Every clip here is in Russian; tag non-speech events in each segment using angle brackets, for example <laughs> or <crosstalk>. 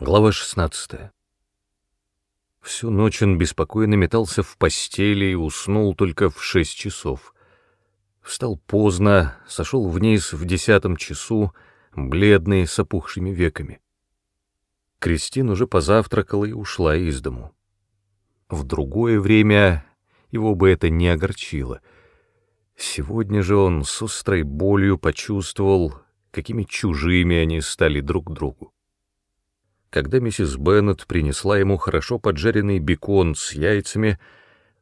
Глава 16. Всю ночь он беспокойно метался в постели и уснул только в шесть часов. Встал поздно, сошел вниз в десятом часу, бледный, с опухшими веками. Кристин уже позавтракала и ушла из дому. В другое время его бы это не огорчило. Сегодня же он с острой болью почувствовал, какими чужими они стали друг другу. Когда миссис Беннет принесла ему хорошо поджаренный бекон с яйцами,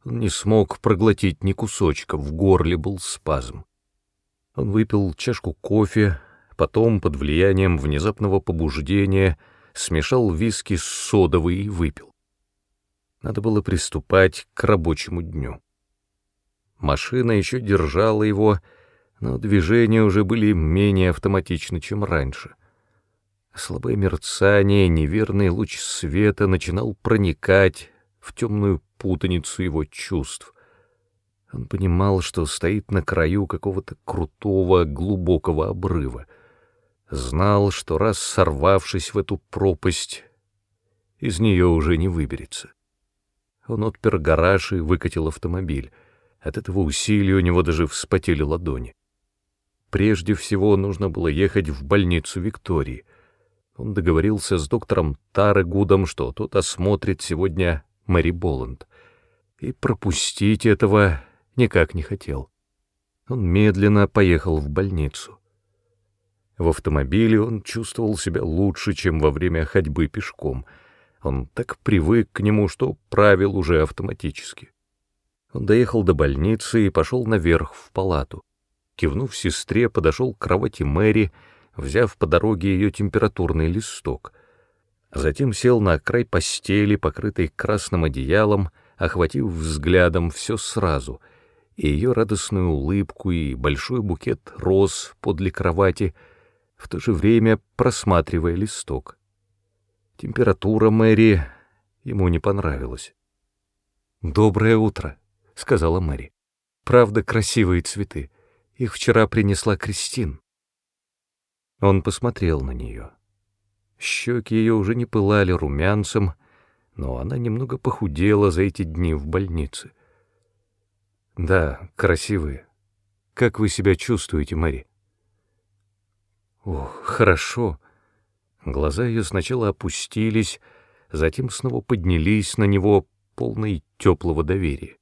он не смог проглотить ни кусочка, в горле был спазм. Он выпил чашку кофе, потом, под влиянием внезапного побуждения, смешал виски с содовой и выпил. Надо было приступать к рабочему дню. Машина еще держала его, но движения уже были менее автоматичны, чем раньше — Слабое мерцание, неверный луч света начинал проникать в темную путаницу его чувств. Он понимал, что стоит на краю какого-то крутого, глубокого обрыва. Знал, что раз сорвавшись в эту пропасть, из нее уже не выберется. Он отпер гараж и выкатил автомобиль. От этого усилия у него даже вспотели ладони. Прежде всего нужно было ехать в больницу Виктории — он договорился с доктором Тарегудом, что тот осмотрит сегодня Мэри Боланд, и пропустить этого никак не хотел. Он медленно поехал в больницу. В автомобиле он чувствовал себя лучше, чем во время ходьбы пешком. Он так привык к нему, что правил уже автоматически. Он доехал до больницы и пошел наверх в палату. Кивнув сестре, подошел к кровати Мэри, взяв по дороге ее температурный листок. Затем сел на край постели, покрытой красным одеялом, охватив взглядом все сразу, и ее радостную улыбку, и большой букет роз подле кровати, в то же время просматривая листок. Температура Мэри ему не понравилась. «Доброе утро», — сказала Мэри. «Правда, красивые цветы. Их вчера принесла Кристин». Он посмотрел на нее. Щеки ее уже не пылали румянцем, но она немного похудела за эти дни в больнице. «Да, красивые. Как вы себя чувствуете, Мэри?» «Ох, хорошо». Глаза ее сначала опустились, затем снова поднялись на него, полные теплого доверия.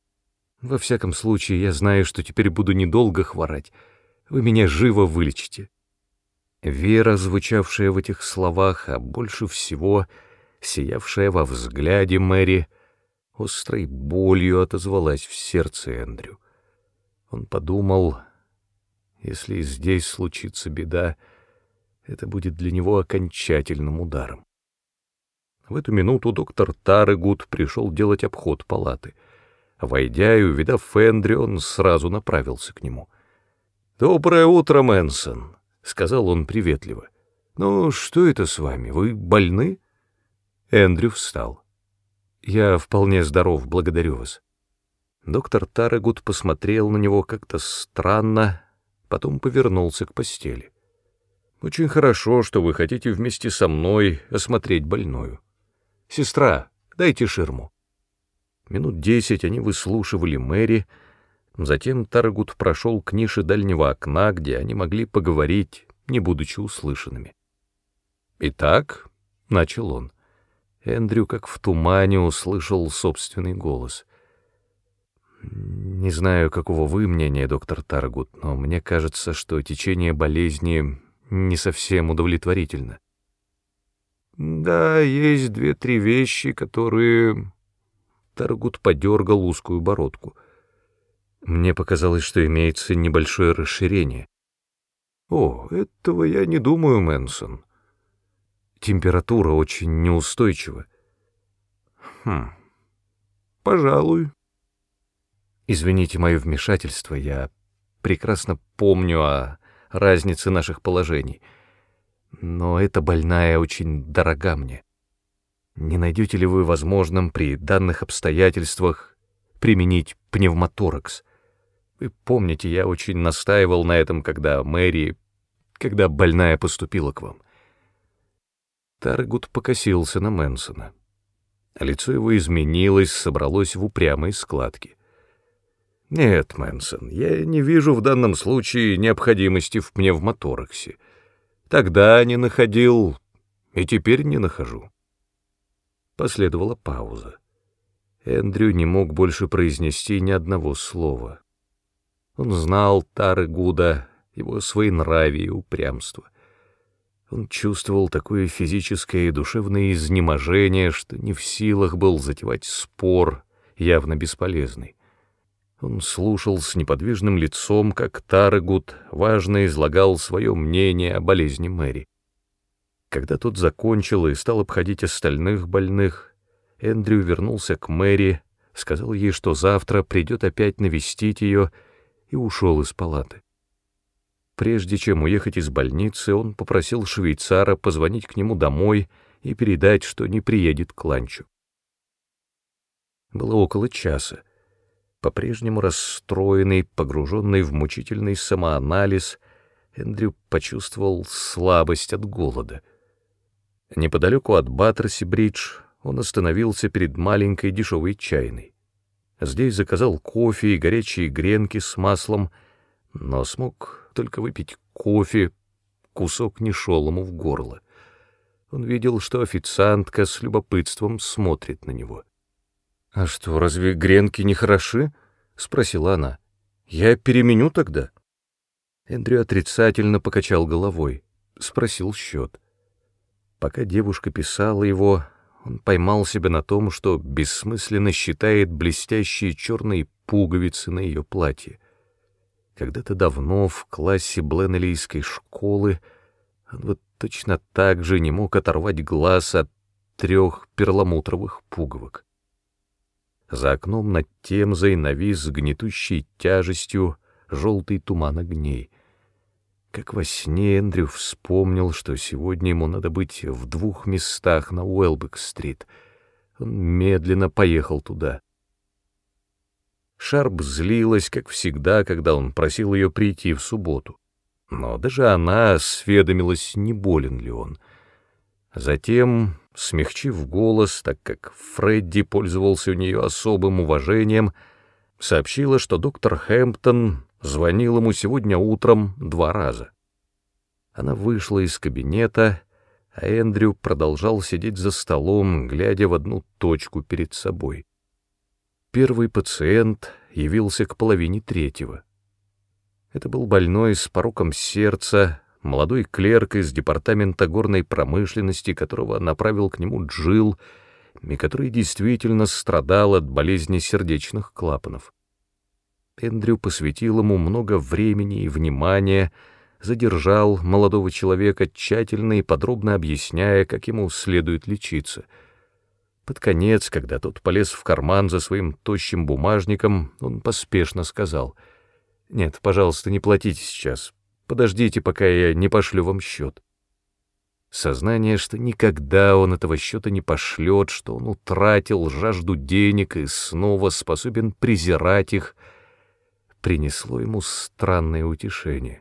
«Во всяком случае, я знаю, что теперь буду недолго хворать. Вы меня живо вылечите». Вера, звучавшая в этих словах, а больше всего сиявшая во взгляде Мэри, острой болью отозвалась в сердце Эндрю. Он подумал, если здесь случится беда, это будет для него окончательным ударом. В эту минуту доктор Тарыгуд пришел делать обход палаты. Войдя и увидав Эндрю, он сразу направился к нему. «Доброе утро, Мэнсон!» — сказал он приветливо. «Ну, что это с вами? Вы больны?» Эндрю встал. «Я вполне здоров, благодарю вас». Доктор Тарагут посмотрел на него как-то странно, потом повернулся к постели. «Очень хорошо, что вы хотите вместе со мной осмотреть больную. Сестра, дайте ширму». Минут десять они выслушивали Мэри, — Затем Таргут прошел к нише дальнего окна, где они могли поговорить, не будучи услышанными. «Итак», — начал он, — Эндрю как в тумане услышал собственный голос. «Не знаю, какого вы мнения, доктор Таргут, но мне кажется, что течение болезни не совсем удовлетворительно». «Да, есть две-три вещи, которые...» Таргут подергал узкую бородку — мне показалось, что имеется небольшое расширение. О, этого я не думаю, Мэнсон. Температура очень неустойчива. Хм, пожалуй. Извините мое вмешательство, я прекрасно помню о разнице наших положений. Но эта больная очень дорога мне. Не найдете ли вы возможным при данных обстоятельствах применить пневмоторакс? Вы помните, я очень настаивал на этом, когда Мэри, когда больная поступила к вам. Таргут покосился на Мэнсона. Лицо его изменилось, собралось в упрямые складки. «Нет, Мэнсон, я не вижу в данном случае необходимости в пневмотораксе. Тогда не находил, и теперь не нахожу». Последовала пауза. Эндрю не мог больше произнести ни одного слова. Он знал Тары Гуда, его своенравие и упрямство. Он чувствовал такое физическое и душевное изнеможение, что не в силах был затевать спор, явно бесполезный. Он слушал с неподвижным лицом, как Таргут важно излагал свое мнение о болезни Мэри. Когда тот закончил и стал обходить остальных больных, Эндрю вернулся к Мэри, сказал ей, что завтра придет опять навестить ее, и ушел из палаты. Прежде чем уехать из больницы, он попросил швейцара позвонить к нему домой и передать, что не приедет к ланчу. Было около часа. По-прежнему расстроенный, погруженный в мучительный самоанализ, Эндрю почувствовал слабость от голода — Неподалеку от Баттерси-бридж он остановился перед маленькой дешевой чайной. Здесь заказал кофе и горячие гренки с маслом, но смог только выпить кофе, кусок не шел ему в горло. Он видел, что официантка с любопытством смотрит на него. «А что, разве гренки не хороши?» — спросила она. «Я переменю тогда». Эндрю отрицательно покачал головой, спросил счет. Пока девушка писала его, он поймал себя на том, что бессмысленно считает блестящие черные пуговицы на ее платье. Когда-то давно в классе Бленнелийской школы он вот точно так же не мог оторвать глаз от трех перламутровых пуговок. За окном над Темзой навис гнетущей тяжестью желтый туман огней. Как во сне Эндрю вспомнил, что сегодня ему надо быть в двух местах на Уэлбек-стрит. Он медленно поехал туда. Шарп злилась, как всегда, когда он просил ее прийти в субботу. Но даже она осведомилась, не болен ли он. Затем, смягчив голос, так как Фредди пользовался у нее особым уважением, сообщила, что доктор Хэмптон звонил ему сегодня утром два раза. Она вышла из кабинета, а Эндрю продолжал сидеть за столом, глядя в одну точку перед собой. Первый пациент явился к половине третьего. Это был больной с пороком сердца, молодой клерк из департамента горной промышленности, которого направил к нему Джил, и который действительно страдал от болезни сердечных клапанов. Эндрю посвятил ему много времени и внимания, задержал молодого человека, тщательно и подробно объясняя, как ему следует лечиться. Под конец, когда тот полез в карман за своим тощим бумажником, он поспешно сказал, «Нет, пожалуйста, не платите сейчас. Подождите, пока я не пошлю вам счет». Сознание, что никогда он этого счета не пошлет, что он утратил жажду денег и снова способен презирать их — принесло ему странное утешение.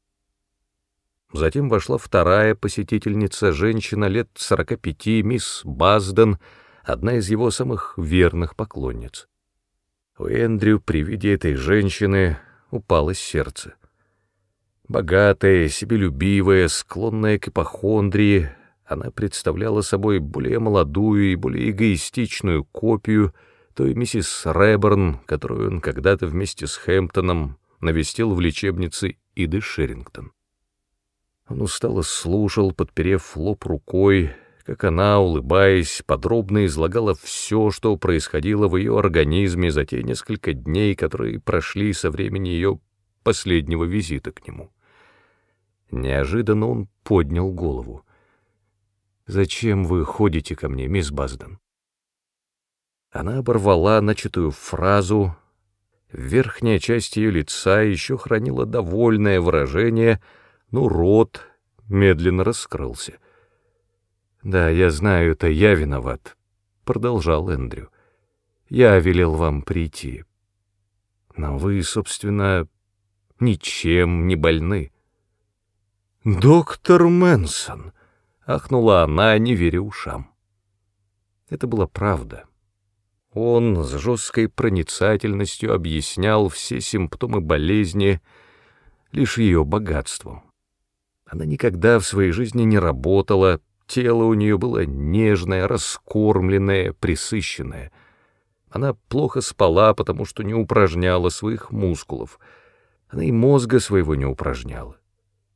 Затем вошла вторая посетительница, женщина лет сорока пяти, мисс Базден, одна из его самых верных поклонниц. У Эндрю при виде этой женщины упало сердце. Богатая, себелюбивая, склонная к ипохондрии, она представляла собой более молодую и более эгоистичную копию — той миссис Рэберн, которую он когда-то вместе с Хэмптоном навестил в лечебнице Иды Шерингтон. Он устало слушал, подперев лоб рукой, как она, улыбаясь, подробно излагала все, что происходило в ее организме за те несколько дней, которые прошли со времени ее последнего визита к нему. Неожиданно он поднял голову. «Зачем вы ходите ко мне, мисс Базден?» Она оборвала начатую фразу. Верхняя часть ее лица еще хранила довольное выражение, но рот медленно раскрылся. «Да, я знаю, это я виноват», — продолжал Эндрю. «Я велел вам прийти. Но вы, собственно, ничем не больны». «Доктор Мэнсон!» —— ахнула она, не веря ушам. Это была правда. Он с жесткой проницательностью объяснял все симптомы болезни лишь ее богатством. Она никогда в своей жизни не работала, тело у нее было нежное, раскормленное, присыщенное. Она плохо спала, потому что не упражняла своих мускулов. Она и мозга своего не упражняла.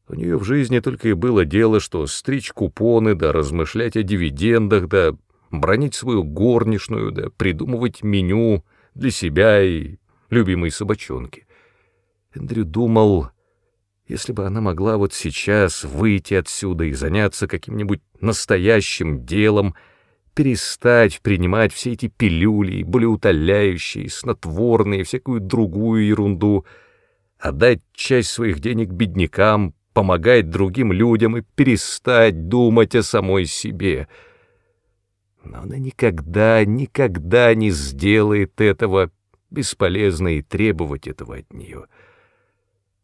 У нее в жизни только и было дело, что стричь купоны, да размышлять о дивидендах, да бронить свою горничную, да придумывать меню для себя и любимой собачонки. Эндрю думал, если бы она могла вот сейчас выйти отсюда и заняться каким-нибудь настоящим делом, перестать принимать все эти пилюли, болеутоляющие, снотворные, всякую другую ерунду, отдать часть своих денег беднякам, помогать другим людям и перестать думать о самой себе. Но она никогда, никогда не сделает этого, бесполезно и требовать этого от нее.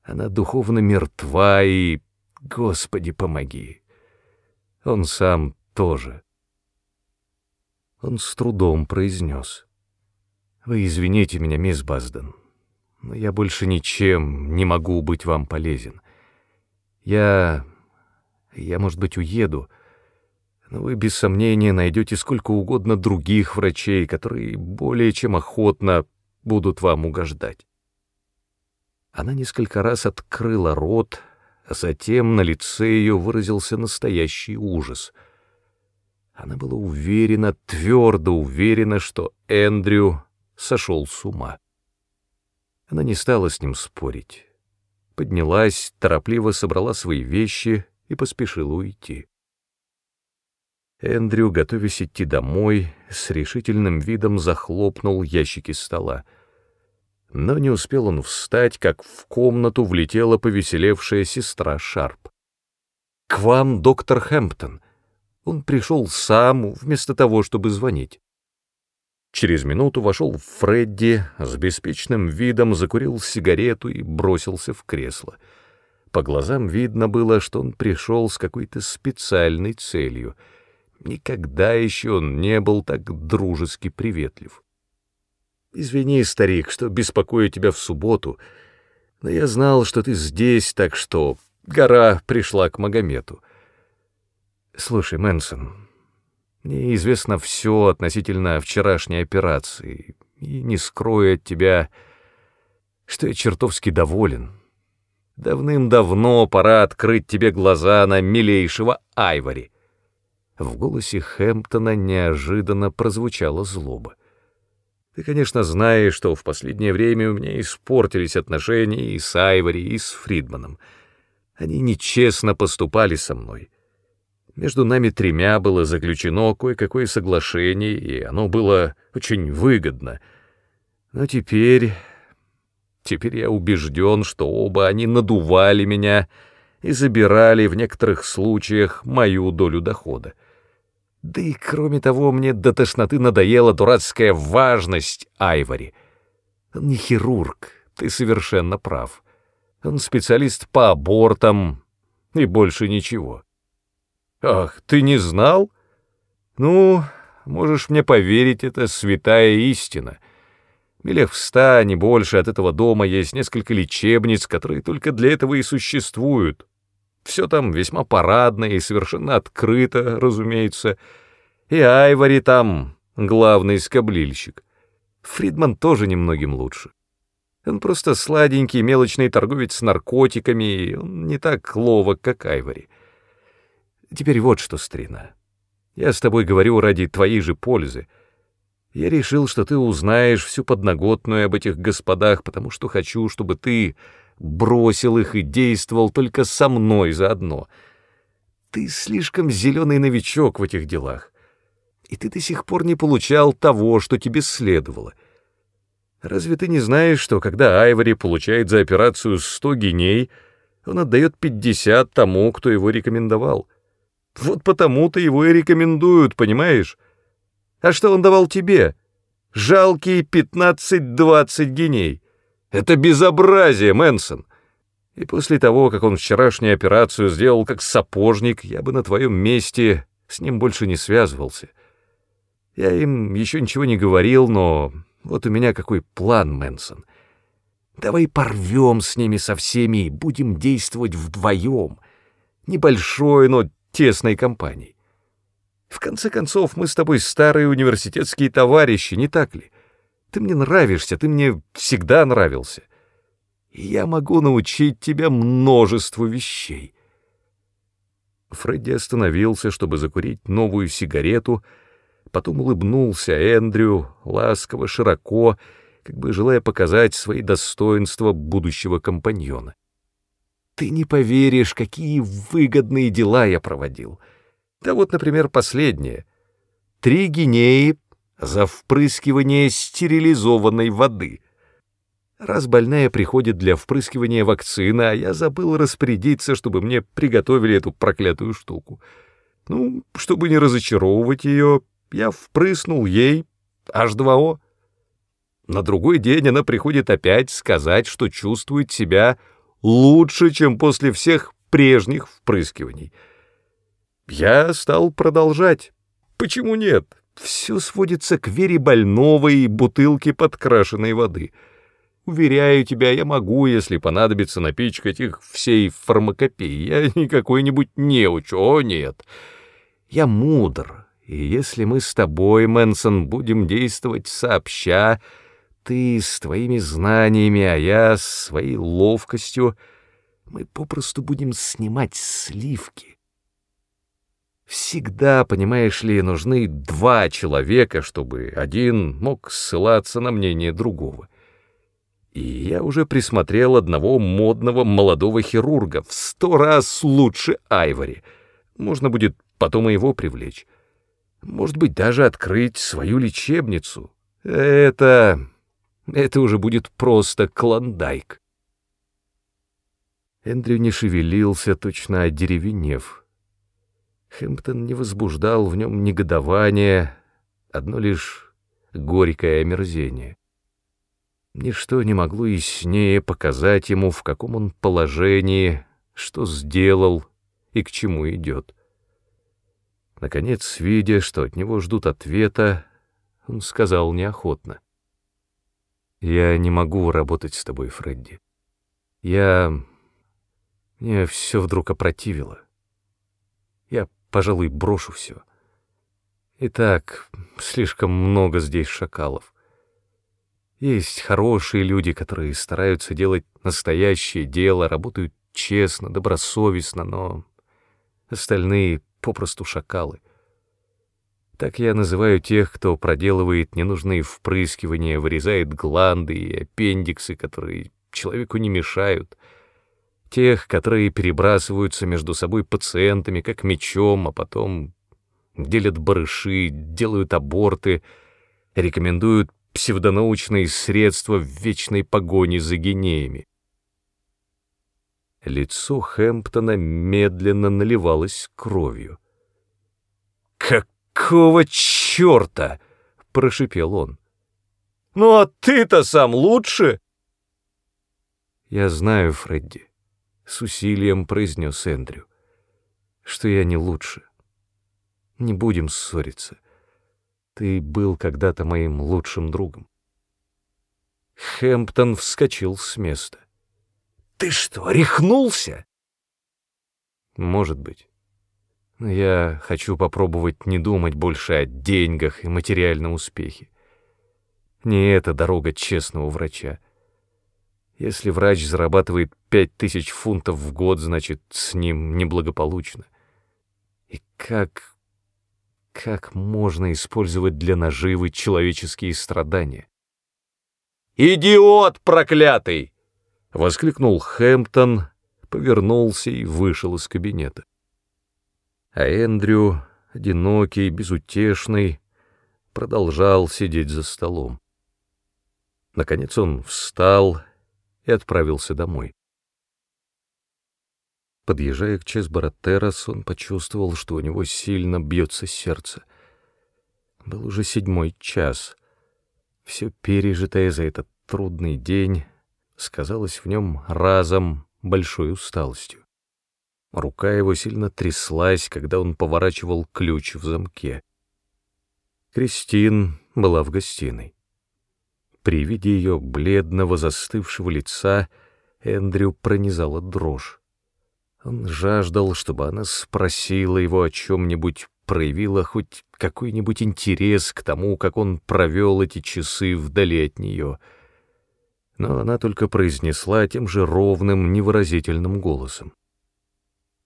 Она духовно мертва и... Господи, помоги! Он сам тоже. Он с трудом произнес. «Вы извините меня, мисс Базден, но я больше ничем не могу быть вам полезен. Я... я, может быть, уеду, но вы без сомнения найдете сколько угодно других врачей, которые более чем охотно будут вам угождать. Она несколько раз открыла рот, а затем на лице ее выразился настоящий ужас. Она была уверена, твердо уверена, что Эндрю сошел с ума. Она не стала с ним спорить поднялась, торопливо собрала свои вещи и поспешила уйти. Эндрю, готовясь идти домой, с решительным видом захлопнул ящики стола. Но не успел он встать, как в комнату влетела повеселевшая сестра Шарп. «К вам, доктор Хэмптон!» Он пришел сам, вместо того, чтобы звонить. Через минуту вошел Фредди, с беспечным видом закурил сигарету и бросился в кресло. По глазам видно было, что он пришел с какой-то специальной целью. Никогда еще он не был так дружески приветлив. «Извини, старик, что беспокою тебя в субботу, но я знал, что ты здесь, так что гора пришла к Магомету. Слушай, Мэнсон, мне известно все относительно вчерашней операции, и не скрою от тебя, что я чертовски доволен. Давным-давно пора открыть тебе глаза на милейшего Айвори. В голосе Хэмптона неожиданно прозвучала злоба. Ты, конечно, знаешь, что в последнее время у меня испортились отношения и с Айвори, и с Фридманом. Они нечестно поступали со мной. Между нами тремя было заключено кое-какое соглашение, и оно было очень выгодно. Но теперь... Теперь я убежден, что оба они надували меня и забирали в некоторых случаях мою долю дохода. Да и кроме того, мне до тошноты надоела дурацкая важность Айвори. Он не хирург, ты совершенно прав. Он специалист по абортам и больше ничего. Ах, ты не знал? Ну, можешь мне поверить, это святая истина. Милях в ста, не больше, от этого дома есть несколько лечебниц, которые только для этого и существуют. Все там весьма парадно и совершенно открыто, разумеется. И Айвори там главный скоблильщик. Фридман тоже немногим лучше. Он просто сладенький мелочный торговец с наркотиками, и он не так ловок, как Айвори. Теперь вот что, старина. Я с тобой говорю ради твоей же пользы. Я решил, что ты узнаешь всю подноготную об этих господах, потому что хочу, чтобы ты бросил их и действовал только со мной заодно. Ты слишком зеленый новичок в этих делах, и ты до сих пор не получал того, что тебе следовало. Разве ты не знаешь, что когда Айвори получает за операцию сто геней, он отдает пятьдесят тому, кто его рекомендовал? Вот потому-то его и рекомендуют, понимаешь? А что он давал тебе? Жалкие пятнадцать-двадцать геней. Это безобразие, Мэнсон. И после того, как он вчерашнюю операцию сделал как сапожник, я бы на твоем месте с ним больше не связывался. Я им еще ничего не говорил, но вот у меня какой план, Мэнсон. Давай порвем с ними со всеми и будем действовать вдвоем. Небольшой, но тесной компанией. В конце концов, мы с тобой старые университетские товарищи, не так ли? Ты мне нравишься, ты мне всегда нравился. Я могу научить тебя множеству вещей. Фредди остановился, чтобы закурить новую сигарету, потом улыбнулся Эндрю, ласково, широко, как бы желая показать свои достоинства будущего компаньона. Ты не поверишь, какие выгодные дела я проводил. Да вот, например, последнее. Три гинеи за впрыскивание стерилизованной воды. Раз больная приходит для впрыскивания вакцины, а я забыл распорядиться, чтобы мне приготовили эту проклятую штуку. Ну, чтобы не разочаровывать ее, я впрыснул ей H2O. На другой день она приходит опять сказать, что чувствует себя лучше, чем после всех прежних впрыскиваний. Я стал продолжать. Почему нет? Все сводится к вере больного и бутылке подкрашенной воды. Уверяю тебя, я могу, если понадобится, напичкать их всей фармакопеей. Я <laughs> не какой-нибудь неуч, о нет. Я мудр, и если мы с тобой, Мэнсон, будем действовать сообща, ты с твоими знаниями, а я с своей ловкостью, мы попросту будем снимать сливки. Всегда, понимаешь ли, нужны два человека, чтобы один мог ссылаться на мнение другого. И я уже присмотрел одного модного молодого хирурга в сто раз лучше Айвори. Можно будет потом и его привлечь. Может быть, даже открыть свою лечебницу. Это это уже будет просто клондайк. Эндрю не шевелился, точно одеревенев. Хэмптон не возбуждал в нем негодования, одно лишь горькое омерзение. Ничто не могло яснее показать ему, в каком он положении, что сделал и к чему идет. Наконец, видя, что от него ждут ответа, он сказал неохотно. Я не могу работать с тобой, Фредди. Я... Мне все вдруг опротивило. Пожалуй, брошу все. Итак, слишком много здесь шакалов. Есть хорошие люди, которые стараются делать настоящее дело, работают честно, добросовестно, но остальные попросту шакалы — так я называю тех, кто проделывает ненужные впрыскивания, вырезает гланды и аппендиксы, которые человеку не мешают. Тех, которые перебрасываются между собой пациентами, как мечом, а потом делят барыши, делают аборты, рекомендуют псевдонаучные средства в вечной погоне за гинеями. Лицо Хэмптона медленно наливалось кровью. «Как «Какого черта?» — прошипел он. «Ну а ты-то сам лучше!» «Я знаю, Фредди», — с усилием произнес Эндрю, — «что я не лучше. Не будем ссориться. Ты был когда-то моим лучшим другом». Хэмптон вскочил с места. «Ты что, рехнулся?» «Может быть». Я хочу попробовать не думать больше о деньгах и материальном успехе. Не это дорога честного врача. Если врач зарабатывает пять тысяч фунтов в год, значит, с ним неблагополучно. И как... как можно использовать для наживы человеческие страдания? «Идиот проклятый!» — воскликнул Хэмптон, повернулся и вышел из кабинета а Эндрю, одинокий, безутешный, продолжал сидеть за столом. Наконец он встал и отправился домой. Подъезжая к Чесбора-Террас, он почувствовал, что у него сильно бьется сердце. Был уже седьмой час. Все пережитое за этот трудный день сказалось в нем разом большой усталостью. Рука его сильно тряслась, когда он поворачивал ключ в замке. Кристин была в гостиной. При виде ее бледного застывшего лица Эндрю пронизала дрожь. Он жаждал, чтобы она спросила его о чем-нибудь, проявила хоть какой-нибудь интерес к тому, как он провел эти часы вдали от нее. Но она только произнесла тем же ровным, невыразительным голосом.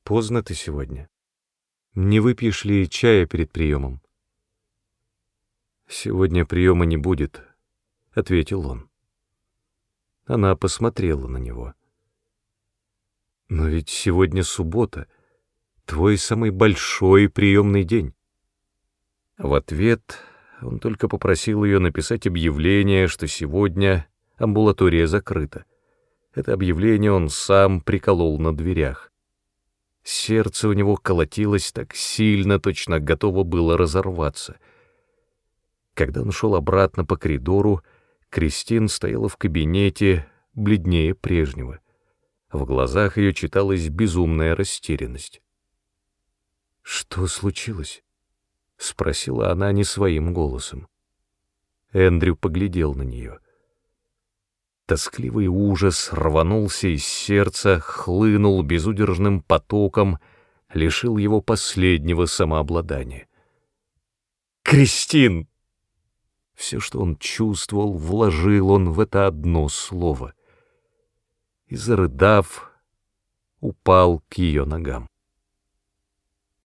«Поздно ты сегодня. Не выпьешь ли чая перед приемом?» «Сегодня приема не будет», — ответил он. Она посмотрела на него. «Но ведь сегодня суббота, твой самый большой приемный день». В ответ он только попросил ее написать объявление, что сегодня амбулатория закрыта. Это объявление он сам приколол на дверях. Сердце у него колотилось так сильно, точно готово было разорваться. Когда он шел обратно по коридору, Кристин стояла в кабинете, бледнее прежнего. В глазах ее читалась безумная растерянность. «Что случилось?» — спросила она не своим голосом. Эндрю поглядел на нее. Тоскливый ужас рванулся из сердца, хлынул безудержным потоком, лишил его последнего самообладания. «Кристин!» Все, что он чувствовал, вложил он в это одно слово. И, зарыдав, упал к ее ногам.